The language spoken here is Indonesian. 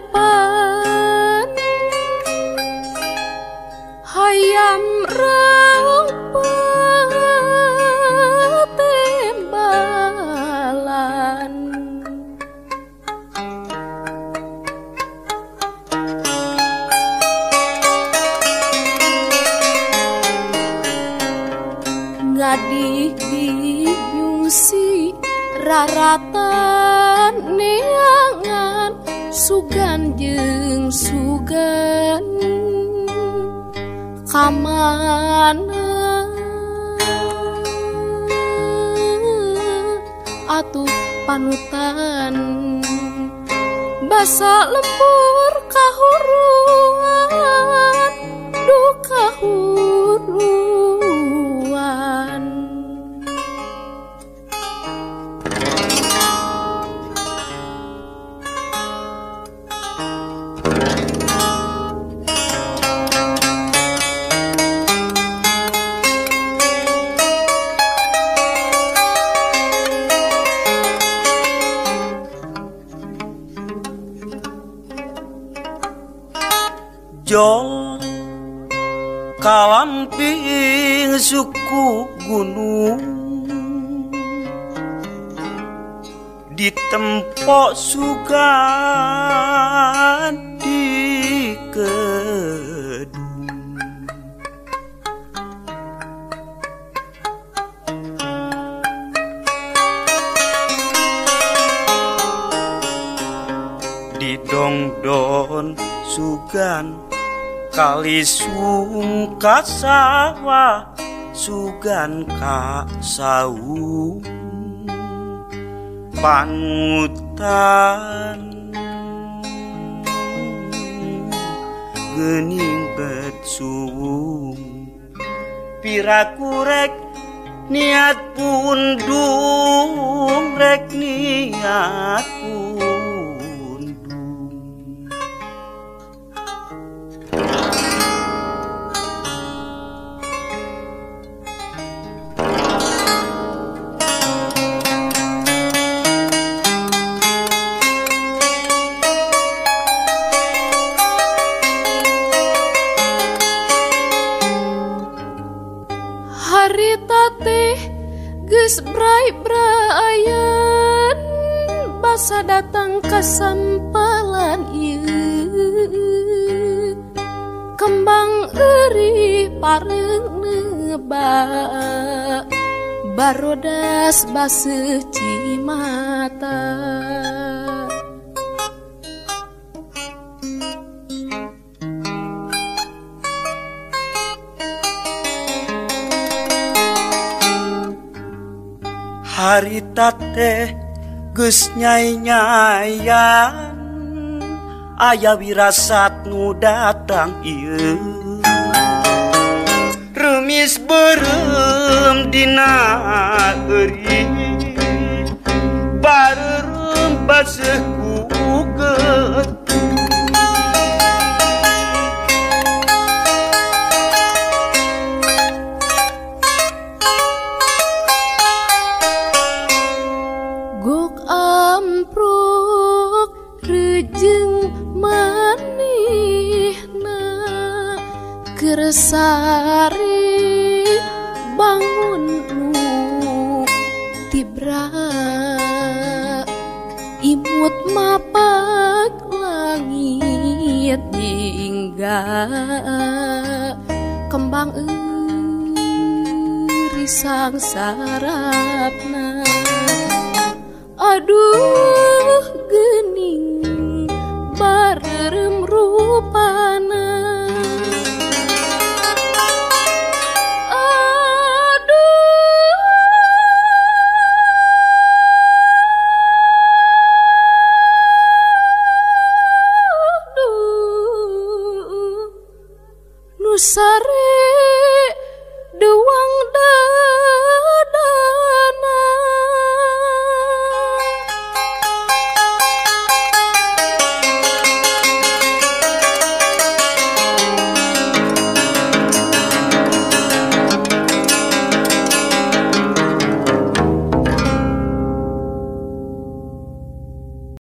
depan. Hayam raung tembalan. Ngadik di nyungsi raratan niangan. sugan jeng sugan kamana? Atuh panutan basa lembur kah Jong kalamping suku gunung. Ditempok sugan di kedung. Di dongdon sugan kali sungka sawah sugan ka saung. Panutan gening bet suung piraku rek niat pun rek niat harita teh geus brai-brayan basa datang ka sampalan ieu. Kembang eri pareng neba barodas baseuh cimata. harita teh gesnyainyaan aya wirasat nu datang ieu. Rumis berem dina euri baru baseuh keresari bangun nu tibra. Imut mapak langit hingga kembang eri sang sarapna. Aduh Nusare dewang da